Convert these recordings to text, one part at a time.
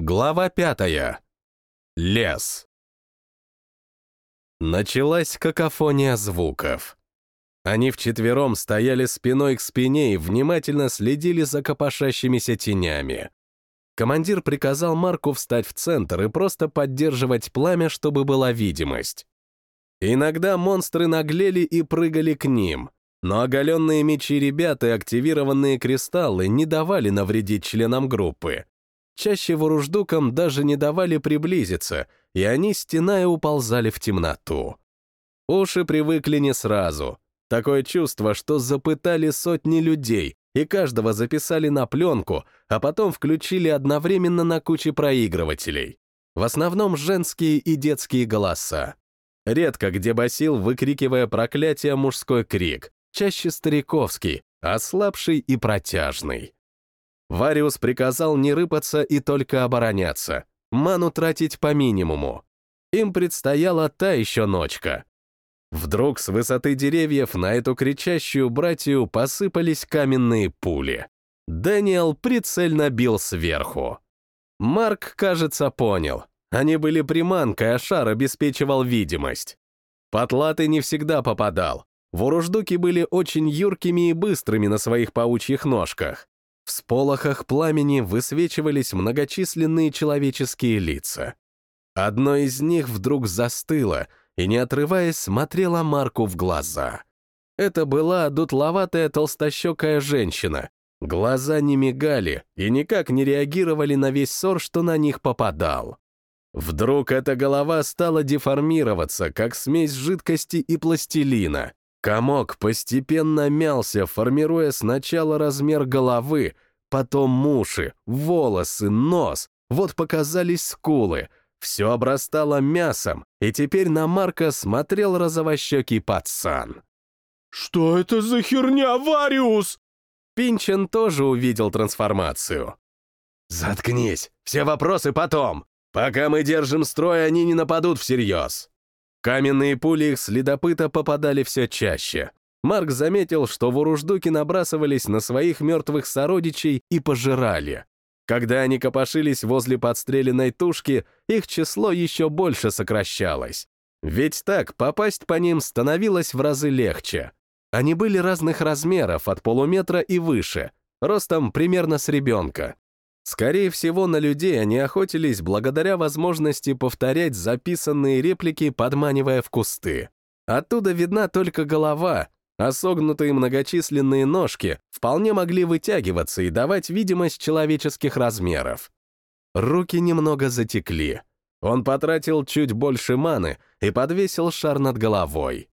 Глава пятая. Лес. Началась какофония звуков. Они вчетвером стояли спиной к спине и внимательно следили за копошащимися тенями. Командир приказал Марку встать в центр и просто поддерживать пламя, чтобы была видимость. Иногда монстры наглели и прыгали к ним, но оголенные мечи ребят и активированные кристаллы не давали навредить членам группы. Чаще воруждукам даже не давали приблизиться, и они, стеная, уползали в темноту. Уши привыкли не сразу. Такое чувство, что запытали сотни людей, и каждого записали на пленку, а потом включили одновременно на куче проигрывателей. В основном женские и детские голоса. Редко где басил, выкрикивая проклятие, мужской крик, чаще стариковский, ослабший и протяжный. Вариус приказал не рыпаться и только обороняться, ману тратить по минимуму. Им предстояла та еще ночка. Вдруг с высоты деревьев на эту кричащую братью посыпались каменные пули. Дэниел прицельно бил сверху. Марк, кажется, понял. Они были приманкой, а шар обеспечивал видимость. Потлатый не всегда попадал. Воруждуки были очень юркими и быстрыми на своих паучьих ножках. В сполохах пламени высвечивались многочисленные человеческие лица. Одно из них вдруг застыло и, не отрываясь, смотрела Марку в глаза. Это была дутловатая толстощекая женщина. Глаза не мигали и никак не реагировали на весь ссор, что на них попадал. Вдруг эта голова стала деформироваться, как смесь жидкости и пластилина, Комок постепенно мялся, формируя сначала размер головы, потом уши, волосы, нос, вот показались скулы. Все обрастало мясом, и теперь на Марка смотрел розовощекий пацан. «Что это за херня, Вариус?» Пинчен тоже увидел трансформацию. «Заткнись, все вопросы потом. Пока мы держим строй, они не нападут всерьез». Каменные пули их следопыта попадали все чаще. Марк заметил, что воруждуки набрасывались на своих мертвых сородичей и пожирали. Когда они копошились возле подстреленной тушки, их число еще больше сокращалось. Ведь так попасть по ним становилось в разы легче. Они были разных размеров, от полуметра и выше, ростом примерно с ребенка. Скорее всего, на людей они охотились благодаря возможности повторять записанные реплики, подманивая в кусты. Оттуда видна только голова, а согнутые многочисленные ножки вполне могли вытягиваться и давать видимость человеческих размеров. Руки немного затекли. Он потратил чуть больше маны и подвесил шар над головой.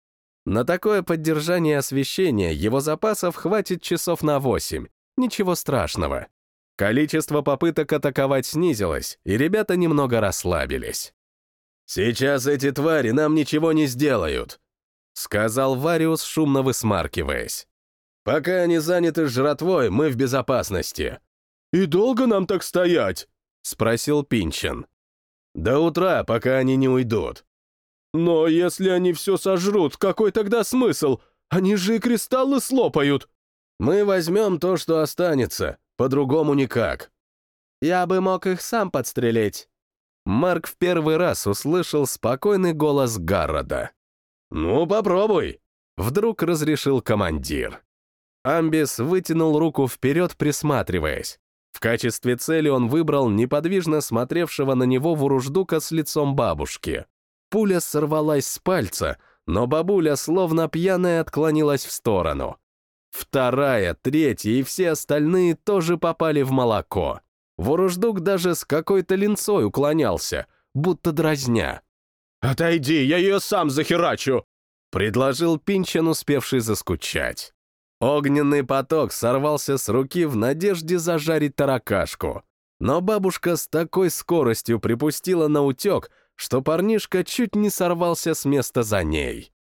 На такое поддержание освещения его запасов хватит часов на восемь. Ничего страшного. Количество попыток атаковать снизилось, и ребята немного расслабились. «Сейчас эти твари нам ничего не сделают», — сказал Вариус, шумно высмаркиваясь. «Пока они заняты жратвой, мы в безопасности». «И долго нам так стоять?» — спросил Пинчен. «До утра, пока они не уйдут». «Но если они все сожрут, какой тогда смысл? Они же и кристаллы слопают». «Мы возьмем то, что останется, по-другому никак. Я бы мог их сам подстрелить. Марк в первый раз услышал спокойный голос Гаррода. «Ну, попробуй!» — вдруг разрешил командир. Амбис вытянул руку вперед, присматриваясь. В качестве цели он выбрал неподвижно смотревшего на него вуруждука с лицом бабушки. Пуля сорвалась с пальца, но бабуля словно пьяная отклонилась в сторону. Вторая, третья и все остальные тоже попали в молоко. Воруждук даже с какой-то линцой уклонялся, будто дразня. «Отойди, я ее сам захерачу!» — предложил Пинчен, успевший заскучать. Огненный поток сорвался с руки в надежде зажарить таракашку. Но бабушка с такой скоростью припустила на утек, что парнишка чуть не сорвался с места за ней.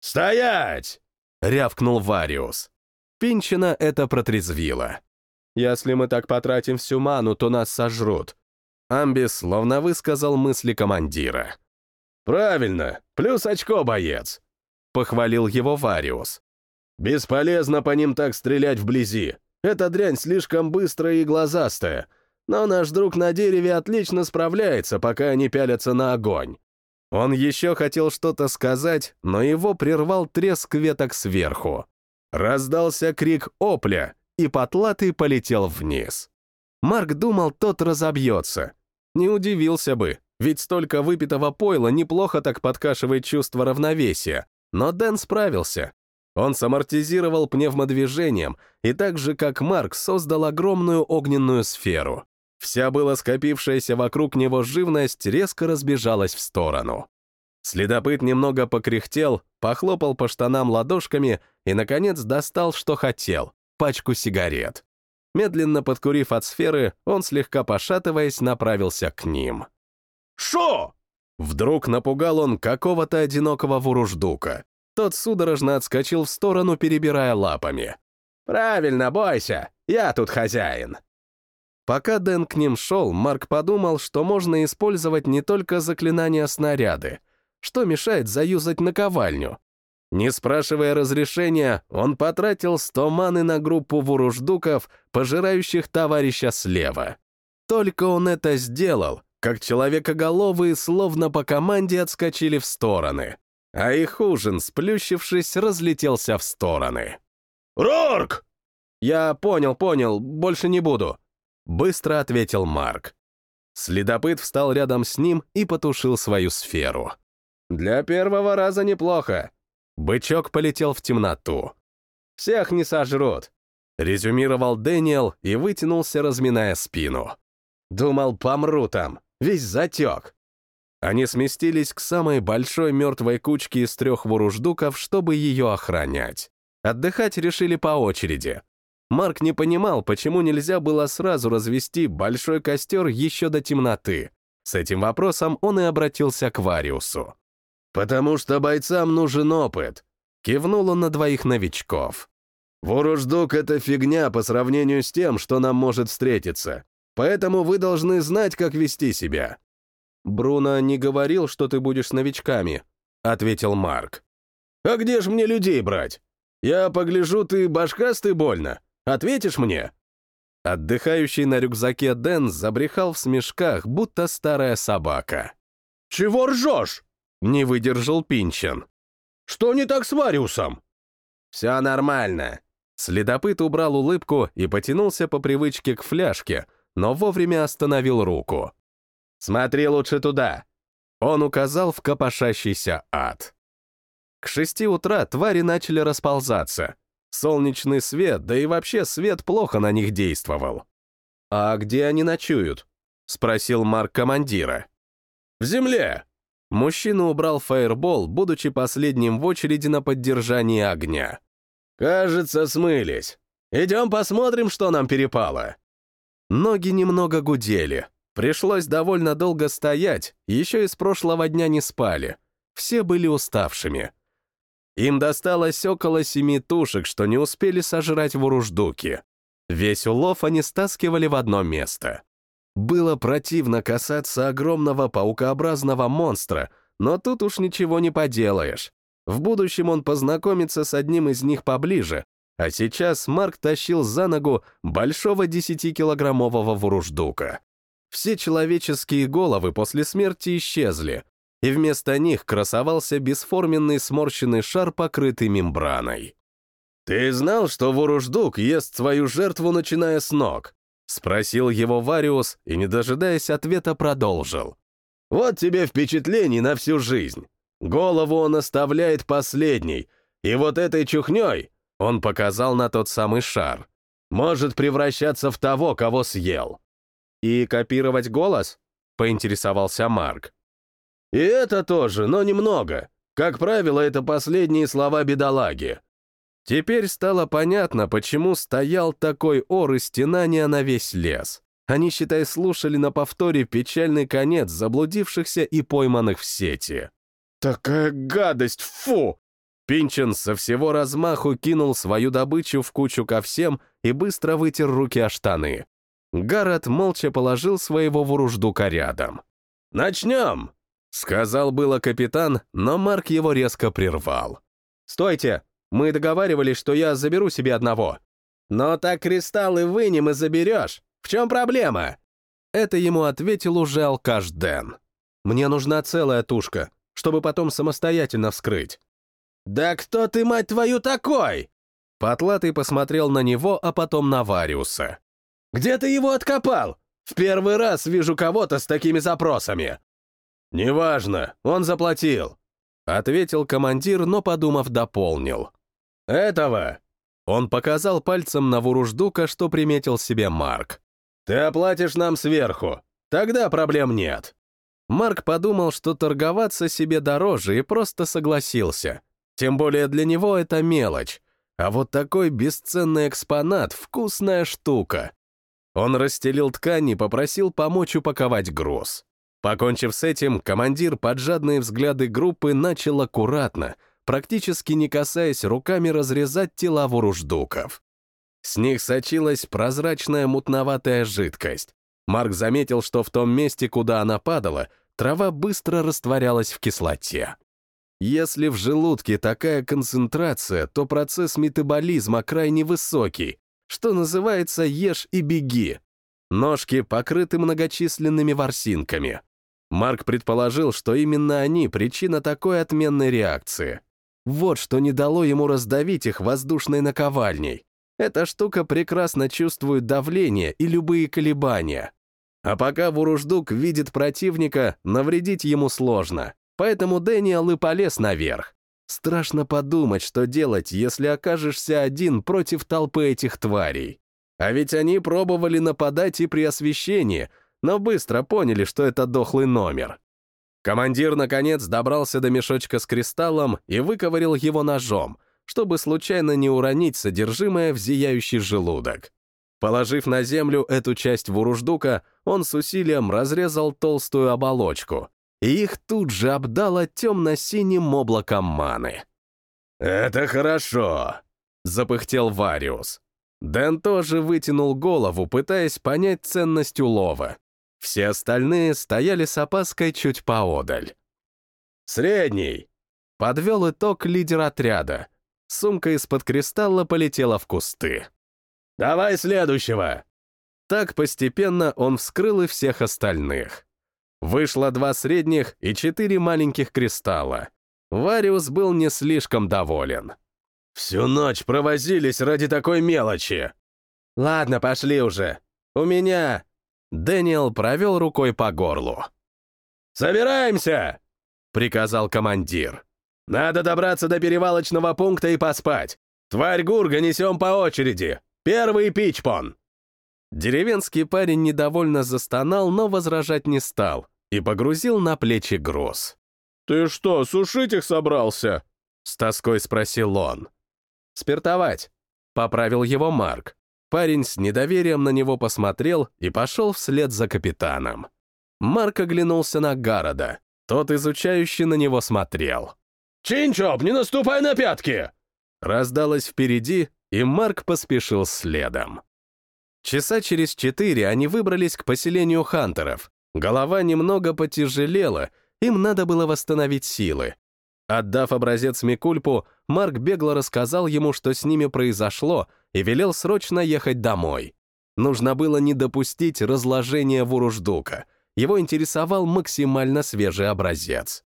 «Стоять!» — рявкнул Вариус. Пинчина это протрезвило. «Если мы так потратим всю ману, то нас сожрут». Амбис словно высказал мысли командира. «Правильно, плюс очко, боец», — похвалил его Вариус. «Бесполезно по ним так стрелять вблизи. Эта дрянь слишком быстрая и глазастая. но наш друг на дереве отлично справляется, пока они пялятся на огонь. Он еще хотел что-то сказать, но его прервал треск веток сверху. Раздался крик опля, и потлатый полетел вниз. Марк думал, тот разобьется. Не удивился бы, ведь столько выпитого пойла неплохо так подкашивает чувство равновесия. Но Дэн справился. Он самортизировал пневмодвижением и так же, как Марк, создал огромную огненную сферу. Вся была скопившаяся вокруг него живность резко разбежалась в сторону. Следопыт немного покряхтел, похлопал по штанам ладошками и, наконец, достал, что хотел — пачку сигарет. Медленно подкурив от сферы, он, слегка пошатываясь, направился к ним. «Шо?» Вдруг напугал он какого-то одинокого вуруждука. Тот судорожно отскочил в сторону, перебирая лапами. «Правильно, бойся, я тут хозяин». Пока Дэн к ним шел, Марк подумал, что можно использовать не только заклинания снаряды. Что мешает заюзать наковальню? Не спрашивая разрешения, он потратил 100 маны на группу вуруждуков, пожирающих товарища слева. Только он это сделал, как человекоголовые словно по команде отскочили в стороны, а их ужин, сплющившись, разлетелся в стороны. «Рорк!» «Я понял, понял, больше не буду», быстро ответил Марк. Следопыт встал рядом с ним и потушил свою сферу. «Для первого раза неплохо». Бычок полетел в темноту. «Всех не сожрут», — резюмировал Дэниел и вытянулся, разминая спину. «Думал, помру там, весь затек». Они сместились к самой большой мертвой кучке из трех вуруждуков, чтобы ее охранять. Отдыхать решили по очереди, Марк не понимал, почему нельзя было сразу развести большой костер еще до темноты. С этим вопросом он и обратился к Вариусу. «Потому что бойцам нужен опыт», — кивнул он на двоих новичков. «Воруждук — это фигня по сравнению с тем, что нам может встретиться, поэтому вы должны знать, как вести себя». «Бруно не говорил, что ты будешь с новичками», — ответил Марк. «А где ж мне людей брать? Я погляжу, ты башкастый больно. Ответишь мне?» Отдыхающий на рюкзаке Дэн забрехал в смешках, будто старая собака. «Чего ржешь?» — не выдержал Пинчен. «Что не так с Вариусом?» «Все нормально». Следопыт убрал улыбку и потянулся по привычке к фляжке, но вовремя остановил руку. «Смотри лучше туда». Он указал в копошащийся ад. К шести утра твари начали расползаться, Солнечный свет, да и вообще свет плохо на них действовал. «А где они ночуют?» — спросил Марк командира. «В земле!» Мужчина убрал фаербол, будучи последним в очереди на поддержание огня. «Кажется, смылись. Идем посмотрим, что нам перепало». Ноги немного гудели. Пришлось довольно долго стоять, еще из прошлого дня не спали. Все были уставшими. Им досталось около семи тушек, что не успели сожрать вуруждуки. Весь улов они стаскивали в одно место. Было противно касаться огромного паукообразного монстра, но тут уж ничего не поделаешь. В будущем он познакомится с одним из них поближе, а сейчас Марк тащил за ногу большого 10-килограммового вуруждука. Все человеческие головы после смерти исчезли, и вместо них красовался бесформенный сморщенный шар, покрытый мембраной. «Ты знал, что Воруждук ест свою жертву, начиная с ног?» — спросил его Вариус и, не дожидаясь ответа, продолжил. «Вот тебе впечатлений на всю жизнь. Голову он оставляет последней, и вот этой чухней, он показал на тот самый шар, может превращаться в того, кого съел». «И копировать голос?» — поинтересовался Марк. И это тоже, но немного. Как правило, это последние слова бедолаги. Теперь стало понятно, почему стоял такой ор и стенания на весь лес. Они, считай, слушали на повторе печальный конец заблудившихся и пойманных в сети. «Такая гадость, фу!» Пинчен со всего размаху кинул свою добычу в кучу ко всем и быстро вытер руки о штаны. Гаррет молча положил своего вуруждука рядом. «Начнем!» Сказал было капитан, но Марк его резко прервал. «Стойте! Мы договаривались, что я заберу себе одного». «Но так кристаллы вынем и заберешь. В чем проблема?» Это ему ответил уже алкаш Дэн. «Мне нужна целая тушка, чтобы потом самостоятельно вскрыть». «Да кто ты, мать твою, такой?» Потлатый посмотрел на него, а потом на Вариуса. «Где ты его откопал? В первый раз вижу кого-то с такими запросами». «Неважно, он заплатил», — ответил командир, но, подумав, дополнил. «Этого!» Он показал пальцем на Вуруждука, что приметил себе Марк. «Ты оплатишь нам сверху, тогда проблем нет». Марк подумал, что торговаться себе дороже и просто согласился. Тем более для него это мелочь. А вот такой бесценный экспонат — вкусная штука. Он расстелил ткань и попросил помочь упаковать груз. Покончив с этим, командир под жадные взгляды группы начал аккуратно, практически не касаясь руками разрезать тела вуруждуков. С них сочилась прозрачная мутноватая жидкость. Марк заметил, что в том месте, куда она падала, трава быстро растворялась в кислоте. Если в желудке такая концентрация, то процесс метаболизма крайне высокий, что называется «ешь и беги». Ножки покрыты многочисленными ворсинками. Марк предположил, что именно они причина такой отменной реакции. Вот что не дало ему раздавить их воздушной наковальней. Эта штука прекрасно чувствует давление и любые колебания. А пока Вуруждук видит противника, навредить ему сложно. Поэтому Дэниел и полез наверх. Страшно подумать, что делать, если окажешься один против толпы этих тварей. А ведь они пробовали нападать и при освещении, но быстро поняли, что это дохлый номер. Командир, наконец, добрался до мешочка с кристаллом и выковырил его ножом, чтобы случайно не уронить содержимое в зияющий желудок. Положив на землю эту часть вуруждука, он с усилием разрезал толстую оболочку, и их тут же обдало темно-синим облаком маны. «Это хорошо», — запыхтел Вариус. Дэн тоже вытянул голову, пытаясь понять ценность улова. Все остальные стояли с опаской чуть поодаль. «Средний!» — подвел итог лидер отряда. Сумка из-под кристалла полетела в кусты. «Давай следующего!» Так постепенно он вскрыл и всех остальных. Вышло два средних и четыре маленьких кристалла. Вариус был не слишком доволен. «Всю ночь провозились ради такой мелочи!» «Ладно, пошли уже. У меня...» Дэниел провел рукой по горлу. «Собираемся!» — приказал командир. «Надо добраться до перевалочного пункта и поспать. Тварь Гурга несем по очереди. Первый пичпон!» Деревенский парень недовольно застонал, но возражать не стал и погрузил на плечи груз. «Ты что, сушить их собрался?» — с тоской спросил он. «Спиртовать», — поправил его Марк. Парень с недоверием на него посмотрел и пошел вслед за капитаном. Марк оглянулся на Гарода. Тот изучающе на него смотрел. «Чинчоп, не наступай на пятки!» Раздалось впереди, и Марк поспешил следом. Часа через четыре они выбрались к поселению хантеров. Голова немного потяжелела, им надо было восстановить силы. Отдав образец Микульпу, Марк бегло рассказал ему, что с ними произошло, и велел срочно ехать домой. Нужно было не допустить разложения Вуруждука. Его интересовал максимально свежий образец.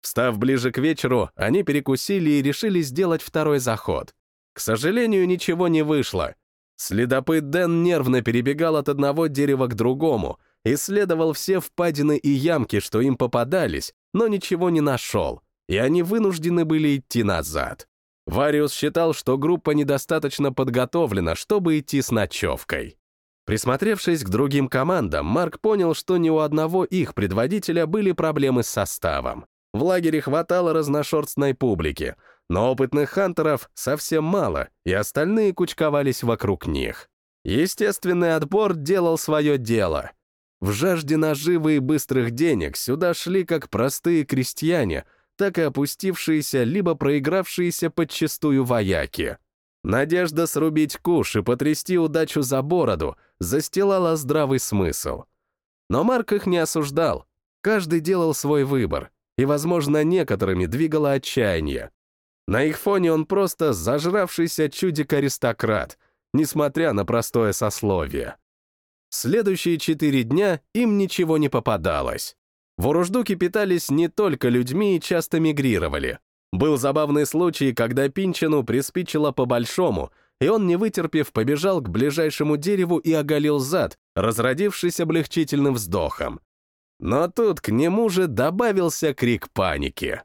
Встав ближе к вечеру, они перекусили и решили сделать второй заход. К сожалению, ничего не вышло. Следопыт Дэн нервно перебегал от одного дерева к другому, исследовал все впадины и ямки, что им попадались, но ничего не нашел, и они вынуждены были идти назад. Вариус считал, что группа недостаточно подготовлена, чтобы идти с ночевкой. Присмотревшись к другим командам, Марк понял, что ни у одного их предводителя были проблемы с составом. В лагере хватало разношерстной публики, но опытных хантеров совсем мало, и остальные кучковались вокруг них. Естественный отбор делал свое дело. В жажде наживы и быстрых денег сюда шли как простые крестьяне, так и опустившиеся либо проигравшиеся подчистую вояки. Надежда срубить куш и потрясти удачу за бороду застилала здравый смысл. Но Марк их не осуждал. Каждый делал свой выбор, и, возможно, некоторыми двигало отчаяние. На их фоне он просто зажравшийся чудик-аристократ, несмотря на простое сословие. Следующие четыре дня им ничего не попадалось. В Уруждуке питались не только людьми и часто мигрировали. Был забавный случай, когда Пинчину приспичило по-большому, и он, не вытерпев, побежал к ближайшему дереву и оголил зад, разродившись облегчительным вздохом. Но тут к нему же добавился крик паники.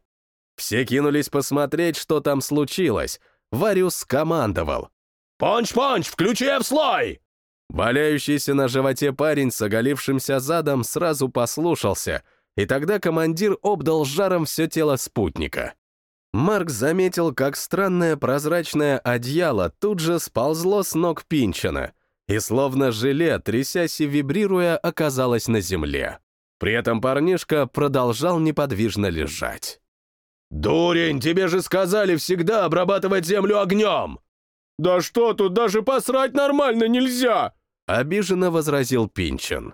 Все кинулись посмотреть, что там случилось. Вариус скомандовал. «Понч-понч, включи в слой!» Валяющийся на животе парень с оголившимся задом сразу послушался, и тогда командир обдал жаром все тело спутника. Марк заметил, как странное прозрачное одеяло тут же сползло с ног Пинчина, и словно желе, трясясь и вибрируя, оказалось на земле. При этом парнишка продолжал неподвижно лежать. «Дурень, тебе же сказали всегда обрабатывать землю огнем!» «Да что тут, даже посрать нормально нельзя!» Обиженно возразил Пинчин.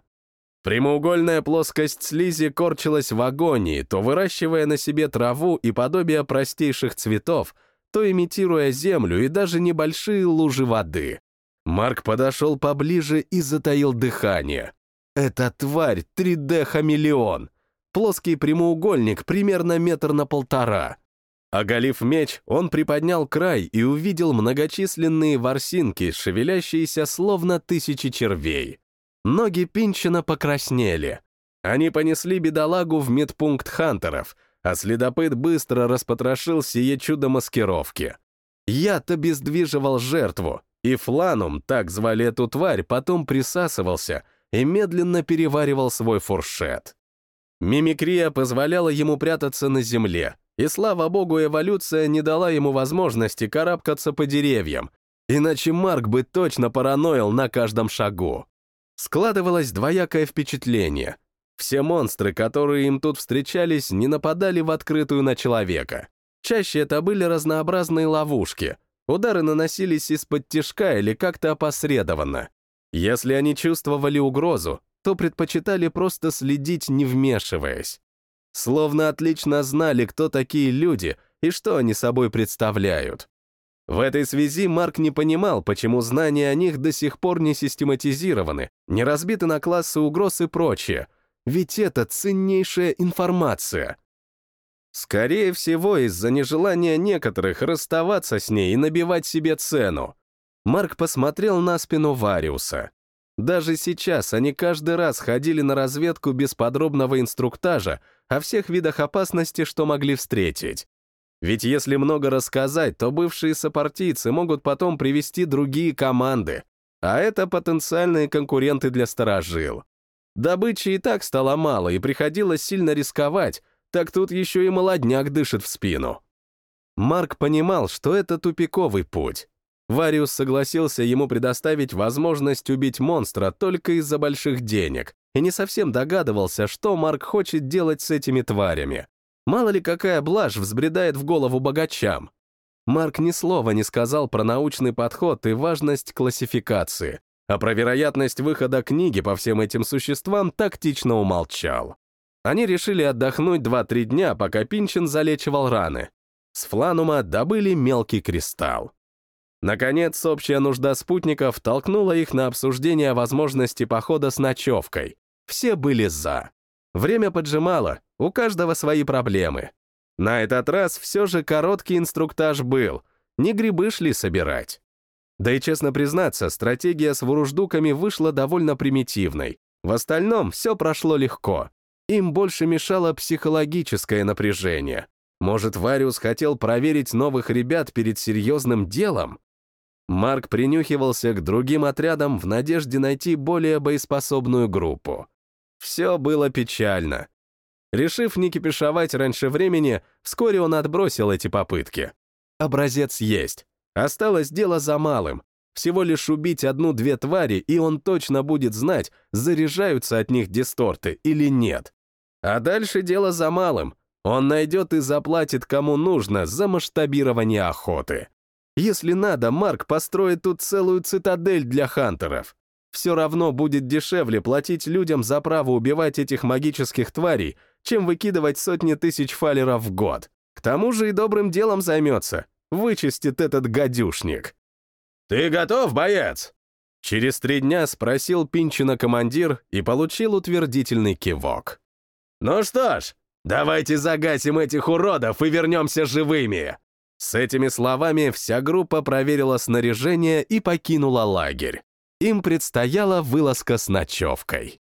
Прямоугольная плоскость слизи корчилась в агонии, то выращивая на себе траву и подобие простейших цветов, то имитируя землю и даже небольшие лужи воды. Марк подошел поближе и затаил дыхание. Эта тварь 3D-хамелеон. Плоский прямоугольник примерно метр на полтора. Оголив меч, он приподнял край и увидел многочисленные ворсинки, шевелящиеся словно тысячи червей. Ноги Пинчина покраснели. Они понесли бедолагу в медпункт хантеров, а следопыт быстро распотрошил сие чудо маскировки. Яд обездвиживал жертву, и фланум, так звали эту тварь, потом присасывался и медленно переваривал свой фуршет. Мимикрия позволяла ему прятаться на земле, и, слава богу, эволюция не дала ему возможности карабкаться по деревьям, иначе Марк бы точно параноил на каждом шагу. Складывалось двоякое впечатление. Все монстры, которые им тут встречались, не нападали в открытую на человека. Чаще это были разнообразные ловушки. Удары наносились из-под тишка или как-то опосредованно. Если они чувствовали угрозу, то предпочитали просто следить, не вмешиваясь. Словно отлично знали, кто такие люди и что они собой представляют. В этой связи Марк не понимал, почему знания о них до сих пор не систематизированы, не разбиты на классы угроз и прочее, ведь это ценнейшая информация. Скорее всего, из-за нежелания некоторых расставаться с ней и набивать себе цену. Марк посмотрел на спину Вариуса. Даже сейчас они каждый раз ходили на разведку без подробного инструктажа о всех видах опасности, что могли встретить. Ведь если много рассказать, то бывшие сопартийцы могут потом привести другие команды, а это потенциальные конкуренты для сторожил. Добычи и так стало мало, и приходилось сильно рисковать, так тут еще и молодняк дышит в спину. Марк понимал, что это тупиковый путь. Вариус согласился ему предоставить возможность убить монстра только из-за больших денег, и не совсем догадывался, что Марк хочет делать с этими тварями. Мало ли какая блажь взбредает в голову богачам. Марк ни слова не сказал про научный подход и важность классификации, а про вероятность выхода книги по всем этим существам тактично умолчал. Они решили отдохнуть 2-3 дня, пока Пинчин залечивал раны. С фланума добыли мелкий кристалл. Наконец, общая нужда спутников толкнула их на обсуждение возможности похода с ночевкой. Все были «за». Время поджимало, у каждого свои проблемы. На этот раз все же короткий инструктаж был, не грибы шли собирать. Да и, честно признаться, стратегия с вуруждуками вышла довольно примитивной. В остальном все прошло легко. Им больше мешало психологическое напряжение. Может, Вариус хотел проверить новых ребят перед серьезным делом? Марк принюхивался к другим отрядам в надежде найти более боеспособную группу. Все было печально. Решив не кипишовать раньше времени, вскоре он отбросил эти попытки. Образец есть. Осталось дело за малым. Всего лишь убить одну-две твари, и он точно будет знать, заряжаются от них дисторты или нет. А дальше дело за малым. Он найдет и заплатит кому нужно за масштабирование охоты. Если надо, Марк построит тут целую цитадель для хантеров. Все равно будет дешевле платить людям за право убивать этих магических тварей, чем выкидывать сотни тысяч фалеров в год. К тому же и добрым делом займется. Вычистит этот гадюшник. «Ты готов, боец?» Через три дня спросил Пинчина командир и получил утвердительный кивок. «Ну что ж, давайте загасим этих уродов и вернемся живыми!» С этими словами вся группа проверила снаряжение и покинула лагерь. Им предстояла вылазка с ночевкой.